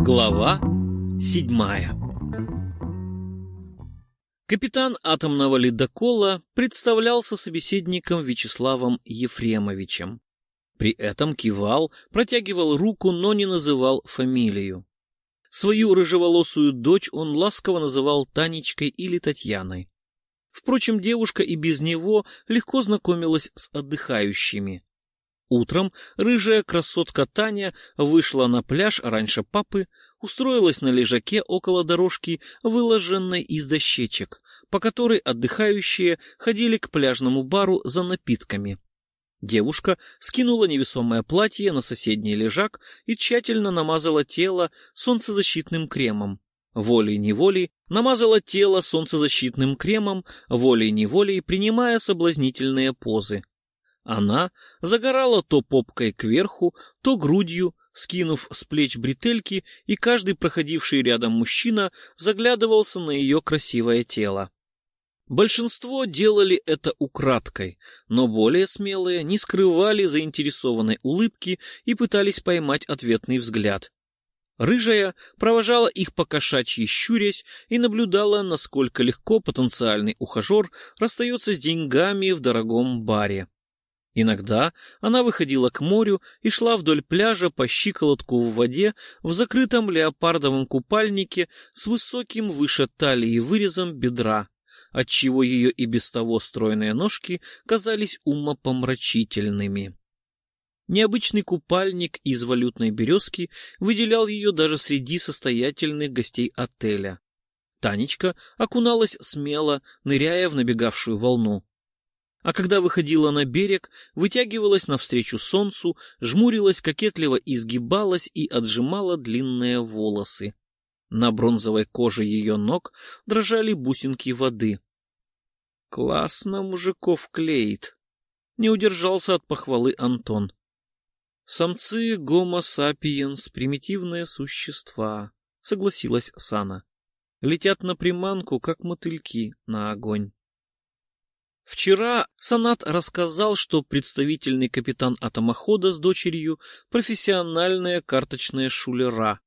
Глава седьмая Капитан атомного ледокола представлялся собеседником Вячеславом Ефремовичем. При этом кивал, протягивал руку, но не называл фамилию. Свою рыжеволосую дочь он ласково называл Танечкой или Татьяной. Впрочем, девушка и без него легко знакомилась с отдыхающими. Утром рыжая красотка Таня вышла на пляж раньше папы, устроилась на лежаке около дорожки, выложенной из дощечек, по которой отдыхающие ходили к пляжному бару за напитками. Девушка скинула невесомое платье на соседний лежак и тщательно намазала тело солнцезащитным кремом. Волей-неволей намазала тело солнцезащитным кремом, волей-неволей принимая соблазнительные позы. Она загорала то попкой кверху, то грудью, скинув с плеч бретельки, и каждый проходивший рядом мужчина заглядывался на ее красивое тело. Большинство делали это украдкой, но более смелые не скрывали заинтересованной улыбки и пытались поймать ответный взгляд. Рыжая провожала их по кошачьи щурясь и наблюдала, насколько легко потенциальный ухажер расстается с деньгами в дорогом баре. Иногда она выходила к морю и шла вдоль пляжа по щиколотку в воде в закрытом леопардовом купальнике с высоким выше талии вырезом бедра, отчего ее и без того стройные ножки казались умопомрачительными. Необычный купальник из валютной березки выделял ее даже среди состоятельных гостей отеля. Танечка окуналась смело, ныряя в набегавшую волну. А когда выходила на берег, вытягивалась навстречу солнцу, жмурилась, кокетливо изгибалась и отжимала длинные волосы. На бронзовой коже ее ног дрожали бусинки воды. Классно мужиков клеит. Не удержался от похвалы Антон. Самцы гомо сапиенс — примитивные существа, согласилась Сана. Летят на приманку, как мотыльки на огонь. Вчера Санат рассказал, что представительный капитан атомохода с дочерью — профессиональная карточная шулера,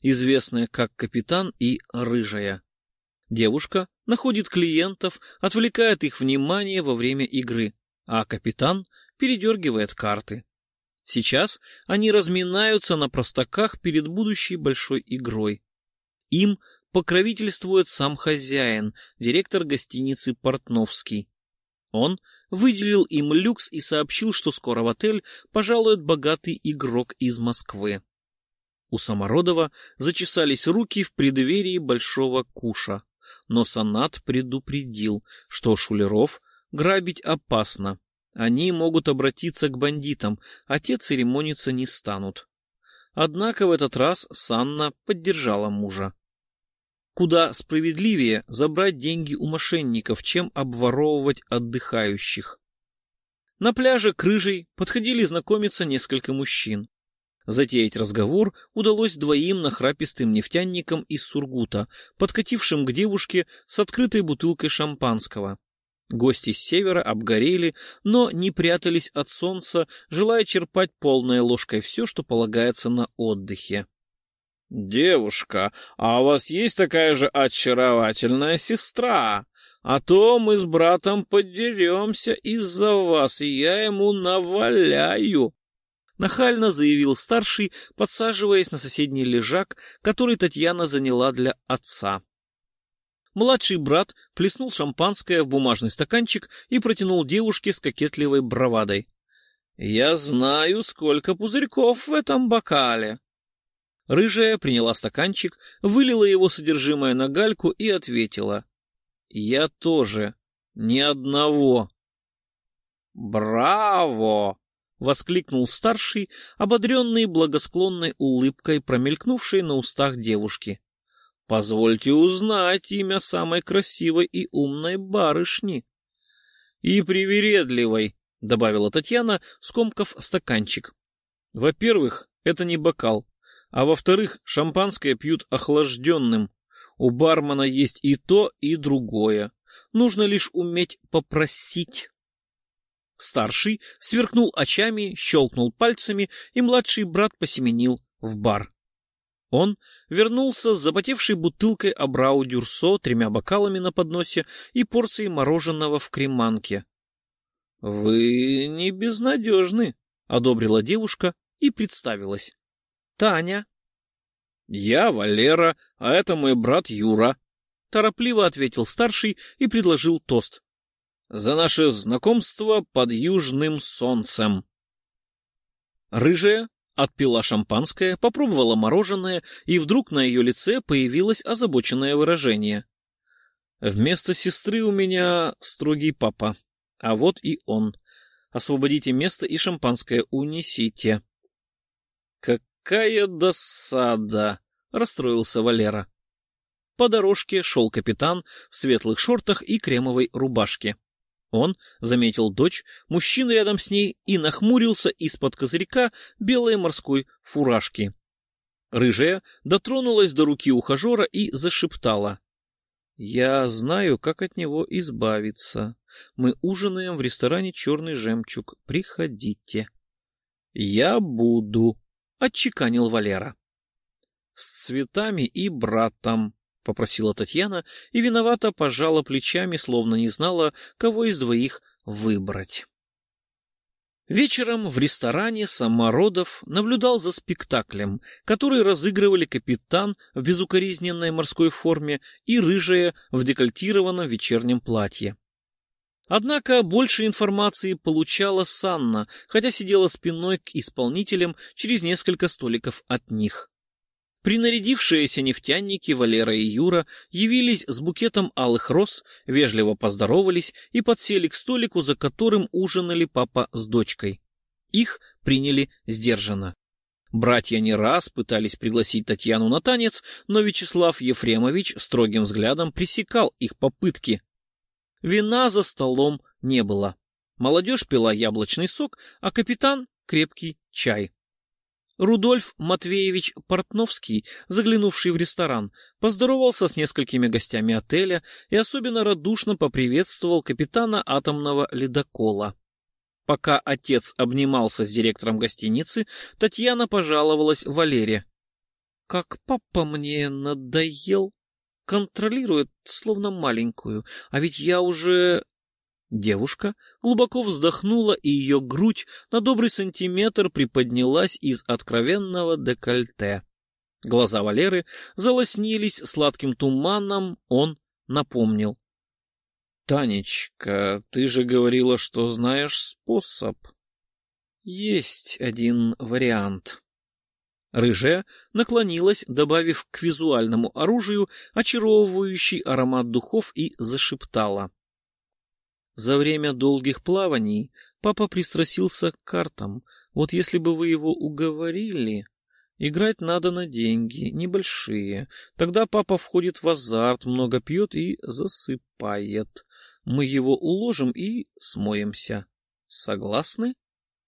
известная как капитан и рыжая. Девушка находит клиентов, отвлекает их внимание во время игры, а капитан передергивает карты. Сейчас они разминаются на простаках перед будущей большой игрой. Им покровительствует сам хозяин, директор гостиницы Портновский. Он выделил им люкс и сообщил, что скоро в отель пожалует богатый игрок из Москвы. У Самородова зачесались руки в преддверии большого куша но Санат предупредил, что шулеров грабить опасно. Они могут обратиться к бандитам, а те церемониться не станут. Однако в этот раз Санна поддержала мужа. Куда справедливее забрать деньги у мошенников, чем обворовывать отдыхающих. На пляже к рыжей подходили знакомиться несколько мужчин. Затеять разговор удалось двоим нахрапистым нефтяникам из Сургута, подкатившим к девушке с открытой бутылкой шампанского. Гости с севера обгорели, но не прятались от солнца, желая черпать полной ложкой все, что полагается на отдыхе. «Девушка, а у вас есть такая же очаровательная сестра? А то мы с братом подеремся из-за вас, и я ему наваляю!» Нахально заявил старший, подсаживаясь на соседний лежак, который Татьяна заняла для отца. Младший брат плеснул шампанское в бумажный стаканчик и протянул девушке с кокетливой бравадой. «Я знаю, сколько пузырьков в этом бокале». Рыжая приняла стаканчик, вылила его содержимое на гальку и ответила. «Я тоже. Ни одного». «Браво!» — воскликнул старший, ободренный благосклонной улыбкой, промелькнувшей на устах девушки. — Позвольте узнать имя самой красивой и умной барышни. — И привередливой, — добавила Татьяна, скомкав стаканчик. — Во-первых, это не бокал, а во-вторых, шампанское пьют охлажденным. У бармена есть и то, и другое. Нужно лишь уметь попросить. Старший сверкнул очами, щелкнул пальцами, и младший брат посеменил в бар. Он вернулся с запотевшей бутылкой Абрау Дюрсо, тремя бокалами на подносе и порцией мороженого в креманке. — Вы не безнадежны, — одобрила девушка и представилась. — Таня. — Я Валера, а это мой брат Юра, — торопливо ответил старший и предложил тост. — За наше знакомство под южным солнцем. Рыжая Отпила шампанское, попробовала мороженое, и вдруг на ее лице появилось озабоченное выражение. «Вместо сестры у меня строгий папа, а вот и он. Освободите место и шампанское унесите». «Какая досада!» — расстроился Валера. По дорожке шел капитан в светлых шортах и кремовой рубашке. Он заметил дочь, мужчину рядом с ней и нахмурился из-под козырька белой морской фуражки. Рыжая дотронулась до руки ухажера и зашептала. «Я знаю, как от него избавиться. Мы ужинаем в ресторане «Черный жемчуг». Приходите». «Я буду», — отчеканил Валера. «С цветами и братом», попросила Татьяна и виновато пожала плечами, словно не знала, кого из двоих выбрать. Вечером в ресторане Самородов наблюдал за спектаклем, который разыгрывали капитан в безукоризненной морской форме и рыжая в декольтированном вечернем платье. Однако больше информации получала Санна, хотя сидела спиной к исполнителям через несколько столиков от них. Принарядившиеся нефтяники Валера и Юра явились с букетом алых роз, вежливо поздоровались и подсели к столику, за которым ужинали папа с дочкой. Их приняли сдержанно. Братья не раз пытались пригласить Татьяну на танец, но Вячеслав Ефремович строгим взглядом пресекал их попытки. Вина за столом не было. Молодежь пила яблочный сок, а капитан — крепкий чай. Рудольф Матвеевич Портновский, заглянувший в ресторан, поздоровался с несколькими гостями отеля и особенно радушно поприветствовал капитана атомного ледокола. Пока отец обнимался с директором гостиницы, Татьяна пожаловалась Валере. «Как папа мне надоел!» Контролирует, словно маленькую, а ведь я уже Девушка глубоко вздохнула, и ее грудь на добрый сантиметр приподнялась из откровенного декольте. Глаза Валеры залоснились сладким туманом, он напомнил. — Танечка, ты же говорила, что знаешь способ. — Есть один вариант. Рыжая наклонилась, добавив к визуальному оружию очаровывающий аромат духов и зашептала. — за время долгих плаваний папа пристрастился к картам. Вот если бы вы его уговорили... Играть надо на деньги, небольшие. Тогда папа входит в азарт, много пьет и засыпает. Мы его уложим и смоемся. Согласны?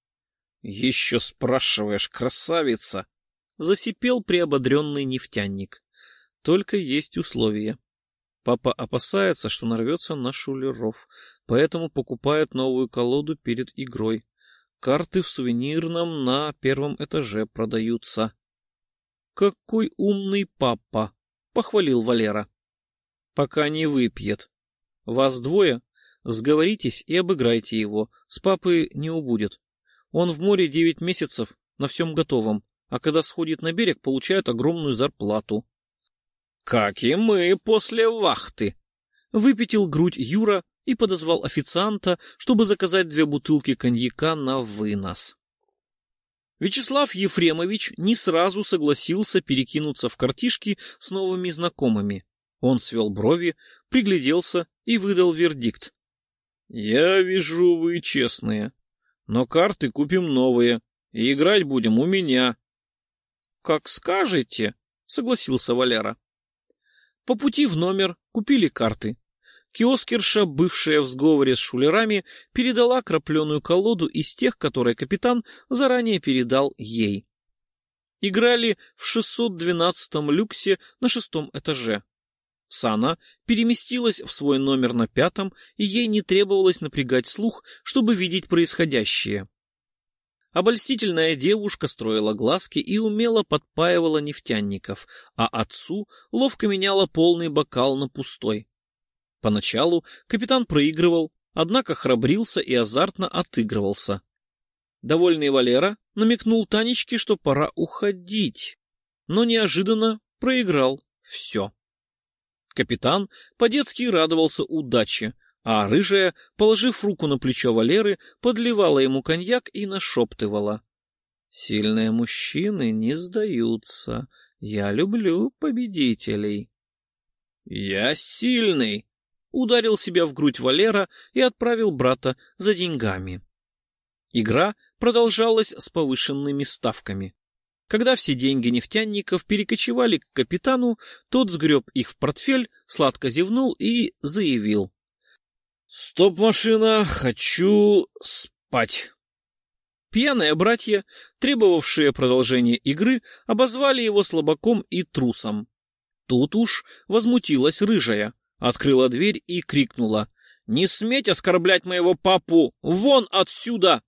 — Еще спрашиваешь, красавица! — засипел приободренный нефтяник. — Только есть условия. Папа опасается, что нарвется на шулеров, поэтому покупает новую колоду перед игрой. Карты в сувенирном на первом этаже продаются. «Какой умный папа!» — похвалил Валера. «Пока не выпьет. Вас двое, сговоритесь и обыграйте его, с папы не убудет. Он в море девять месяцев, на всем готовом, а когда сходит на берег, получает огромную зарплату. «Как и мы после вахты!» Выпятил грудь Юра и подозвал официанта, чтобы заказать две бутылки коньяка на вынос. Вячеслав Ефремович не сразу согласился перекинуться в картишки с новыми знакомыми. Он свел брови, пригляделся и выдал вердикт. «Я вижу, вы честные, но карты купим новые, и играть будем у меня». «Как скажете», — согласился Валера. По пути в номер купили карты. Киоскерша, бывшая в сговоре с шулерами, передала крапленую колоду из тех, которые капитан заранее передал ей. Играли в 612-м люксе на шестом этаже. Сана переместилась в свой номер на пятом, и ей не требовалось напрягать слух, чтобы видеть происходящее. Обольстительная девушка строила глазки и умело подпаивала нефтяников, а отцу ловко меняла полный бокал на пустой. Поначалу капитан проигрывал, однако храбрился и азартно отыгрывался. Довольный Валера намекнул Танечке, что пора уходить, но неожиданно проиграл все. Капитан по-детски радовался удаче, а рыжая, положив руку на плечо Валеры, подливала ему коньяк и нашептывала. «Сильные мужчины не сдаются. Я люблю победителей». «Я сильный!» — ударил себя в грудь Валера и отправил брата за деньгами. Игра продолжалась с повышенными ставками. Когда все деньги нефтяников перекочевали к капитану, тот сгреб их в портфель, сладко зевнул и заявил. «Стоп, машина, хочу спать». Пьяные братья, требовавшие продолжения игры, обозвали его слабаком и трусом. Тут уж возмутилась рыжая, открыла дверь и крикнула. «Не сметь оскорблять моего папу! Вон отсюда!»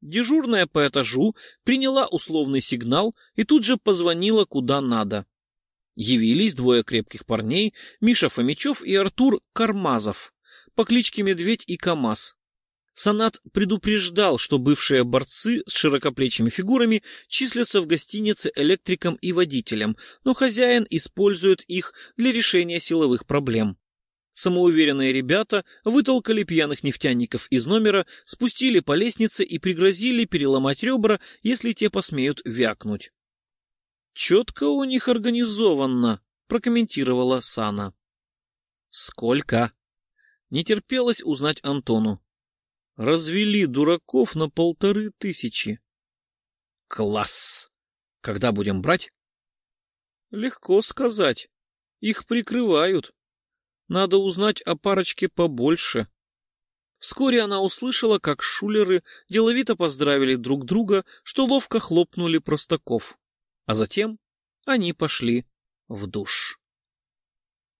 Дежурная по этажу приняла условный сигнал и тут же позвонила куда надо. Явились двое крепких парней, Миша Фомичев и Артур Кармазов, по кличке Медведь и КамАЗ. Санат предупреждал, что бывшие борцы с широкоплечими фигурами числятся в гостинице электриком и водителем, но хозяин использует их для решения силовых проблем. Самоуверенные ребята вытолкали пьяных нефтяников из номера, спустили по лестнице и пригрозили переломать ребра, если те посмеют вякнуть. «Четко у них организованно», — прокомментировала Сана. «Сколько?» Не терпелось узнать Антону. «Развели дураков на полторы тысячи». «Класс! Когда будем брать?» «Легко сказать. Их прикрывают». Надо узнать о парочке побольше. Вскоре она услышала, как шулеры деловито поздравили друг друга, что ловко хлопнули простаков. А затем они пошли в душ.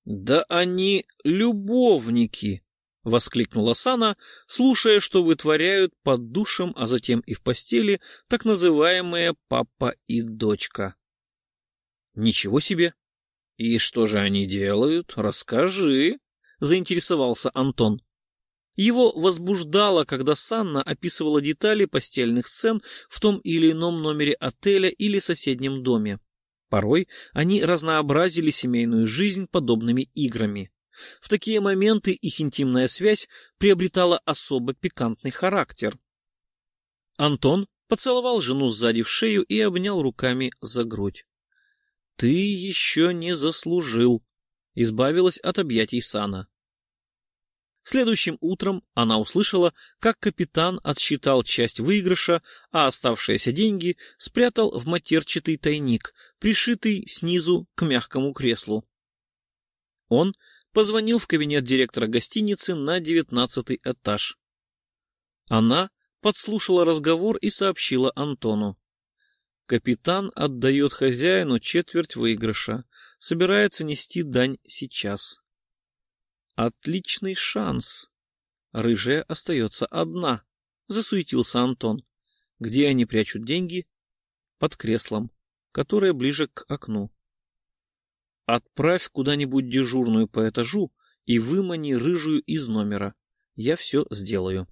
«Да они любовники!» — воскликнула Сана, слушая, что вытворяют под душем, а затем и в постели так называемые папа и дочка. «Ничего себе! «И что же они делают? Расскажи», — заинтересовался Антон. Его возбуждало, когда Санна описывала детали постельных сцен в том или ином номере отеля или соседнем доме. Порой они разнообразили семейную жизнь подобными играми. В такие моменты их интимная связь приобретала особо пикантный характер. Антон поцеловал жену сзади в шею и обнял руками за грудь. «Ты еще не заслужил», — избавилась от объятий Сана. Следующим утром она услышала, как капитан отсчитал часть выигрыша, а оставшиеся деньги спрятал в матерчатый тайник, пришитый снизу к мягкому креслу. Он позвонил в кабинет директора гостиницы на девятнадцатый этаж. Она подслушала разговор и сообщила Антону. Капитан отдает хозяину четверть выигрыша, собирается нести дань сейчас. Отличный шанс. Рыжая остается одна, засуетился Антон. Где они прячут деньги? Под креслом, которое ближе к окну. Отправь куда-нибудь дежурную по этажу и вымани рыжую из номера. Я все сделаю.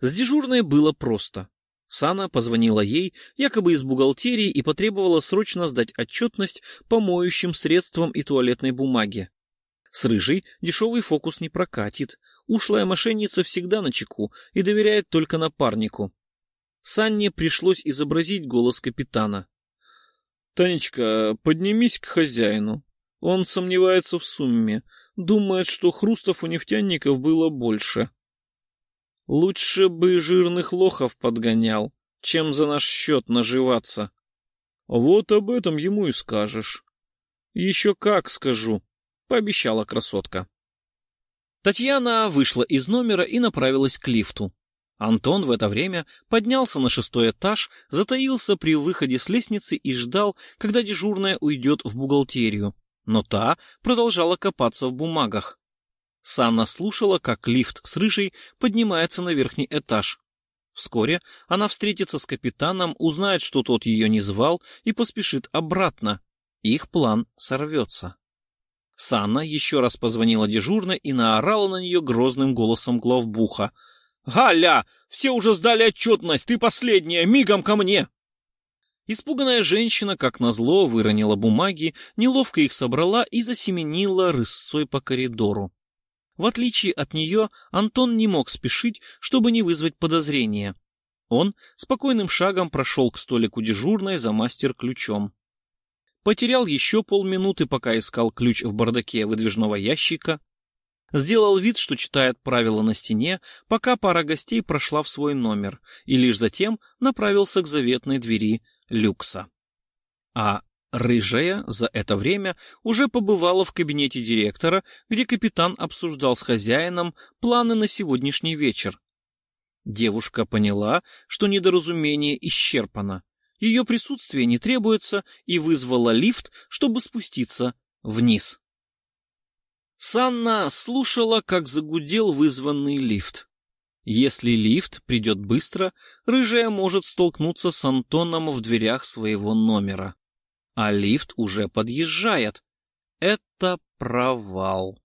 С дежурной было просто. Сана позвонила ей, якобы из бухгалтерии, и потребовала срочно сдать отчетность по моющим средствам и туалетной бумаге. С рыжей дешевый фокус не прокатит. Ушлая мошенница всегда на чеку и доверяет только напарнику. Санне пришлось изобразить голос капитана. — Танечка, поднимись к хозяину. Он сомневается в сумме. Думает, что хрустов у нефтяников было больше. Лучше бы жирных лохов подгонял, чем за наш счет наживаться. Вот об этом ему и скажешь. Еще как скажу, пообещала красотка. Татьяна вышла из номера и направилась к лифту. Антон в это время поднялся на шестой этаж, затаился при выходе с лестницы и ждал, когда дежурная уйдет в бухгалтерию. но та продолжала копаться в бумагах. Санна слушала, как лифт с рыжей поднимается на верхний этаж. Вскоре она встретится с капитаном, узнает, что тот ее не звал, и поспешит обратно. Их план сорвется. Санна еще раз позвонила дежурной и наорала на нее грозным голосом главбуха. «Галя, все уже сдали отчетность, ты последняя, мигом ко мне!» Испуганная женщина, как назло, выронила бумаги, неловко их собрала и засеменила рысцой по коридору. В отличие от нее, Антон не мог спешить, чтобы не вызвать подозрения. Он спокойным шагом прошел к столику дежурной за мастер-ключом. Потерял еще полминуты, пока искал ключ в бардаке выдвижного ящика. Сделал вид, что читает правила на стене, пока пара гостей прошла в свой номер, и лишь затем направился к заветной двери люкса. А Рыжая за это время уже побывала в кабинете директора, где капитан обсуждал с хозяином планы на сегодняшний вечер. Девушка поняла, что недоразумение исчерпано. Ее присутствие не требуется и вызвала лифт, чтобы спуститься вниз. Санна слушала, как загудел вызванный лифт. Если лифт придет быстро, рыжая может столкнуться с Антоном в дверях своего номера. А лифт уже подъезжает. Это провал.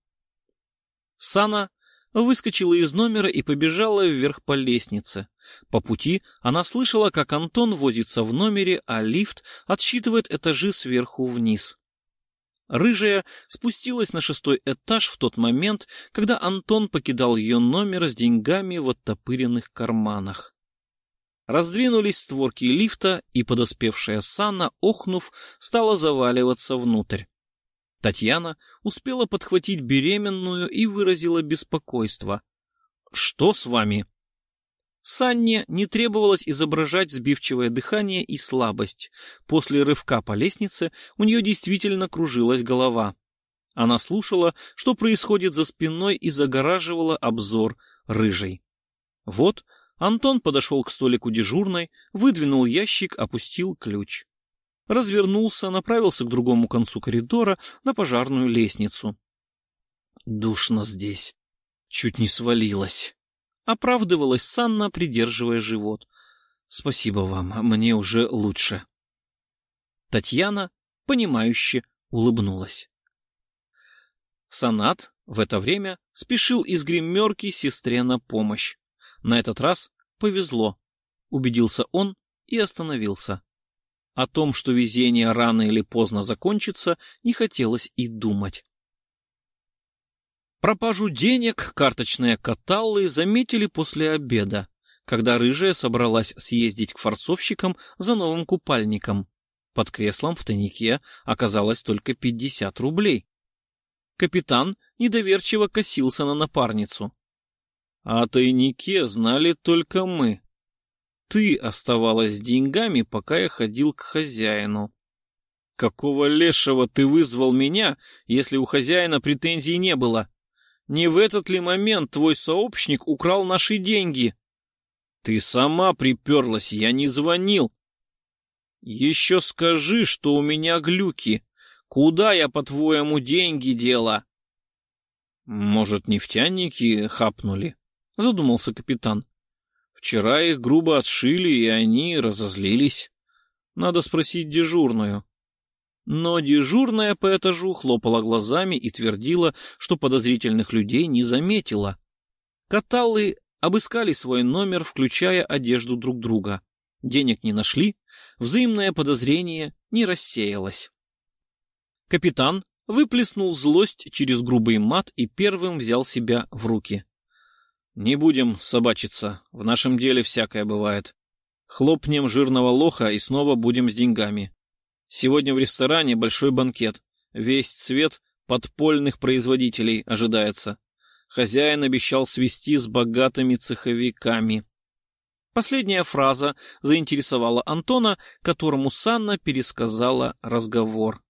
Сана выскочила из номера и побежала вверх по лестнице. По пути она слышала, как Антон возится в номере, а лифт отсчитывает этажи сверху вниз. Рыжая спустилась на шестой этаж в тот момент, когда Антон покидал ее номер с деньгами в оттопыренных карманах. Раздвинулись створки лифта, и подоспевшая Санна, охнув, стала заваливаться внутрь. Татьяна успела подхватить беременную и выразила беспокойство. «Что с вами?» Санне не требовалось изображать сбивчивое дыхание и слабость. После рывка по лестнице у нее действительно кружилась голова. Она слушала, что происходит за спиной и загораживала обзор рыжей. Вот Антон подошел к столику дежурной, выдвинул ящик, опустил ключ. Развернулся, направился к другому концу коридора на пожарную лестницу. Душно здесь. Чуть не свалилась. Оправдывалась Санна, придерживая живот. Спасибо вам, мне уже лучше. Татьяна, понимающе, улыбнулась. Санат в это время спешил из гримерки сестре на помощь. На этот раз повезло, убедился он и остановился. О том, что везение рано или поздно закончится, не хотелось и думать. Пропажу денег карточные каталлы заметили после обеда, когда рыжая собралась съездить к форцовщикам за новым купальником. Под креслом в тайнике оказалось только пятьдесят рублей. Капитан недоверчиво косился на напарницу. О тайнике знали только мы. Ты оставалась с деньгами, пока я ходил к хозяину. Какого лешего ты вызвал меня, если у хозяина претензий не было? Не в этот ли момент твой сообщник украл наши деньги? Ты сама приперлась, я не звонил. Еще скажи, что у меня глюки. Куда я, по-твоему, деньги дела? Может, нефтяники хапнули? Задумался капитан. Вчера их грубо отшили, и они разозлились. Надо спросить дежурную но дежурная по этажу хлопала глазами и твердила, что подозрительных людей не заметила. Каталлы обыскали свой номер, включая одежду друг друга. Денег не нашли, взаимное подозрение не рассеялось. Капитан выплеснул злость через грубый мат и первым взял себя в руки. «Не будем собачиться, в нашем деле всякое бывает. Хлопнем жирного лоха и снова будем с деньгами. Сегодня в ресторане большой банкет. Весь цвет подпольных производителей ожидается. Хозяин обещал свести с богатыми цеховиками. Последняя фраза заинтересовала Антона, которому Санна пересказала разговор.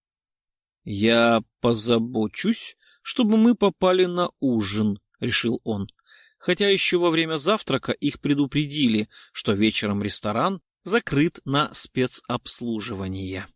«Я позабочусь, чтобы мы попали на ужин», — решил он. Хотя еще во время завтрака их предупредили, что вечером ресторан закрыт на спецобслуживание.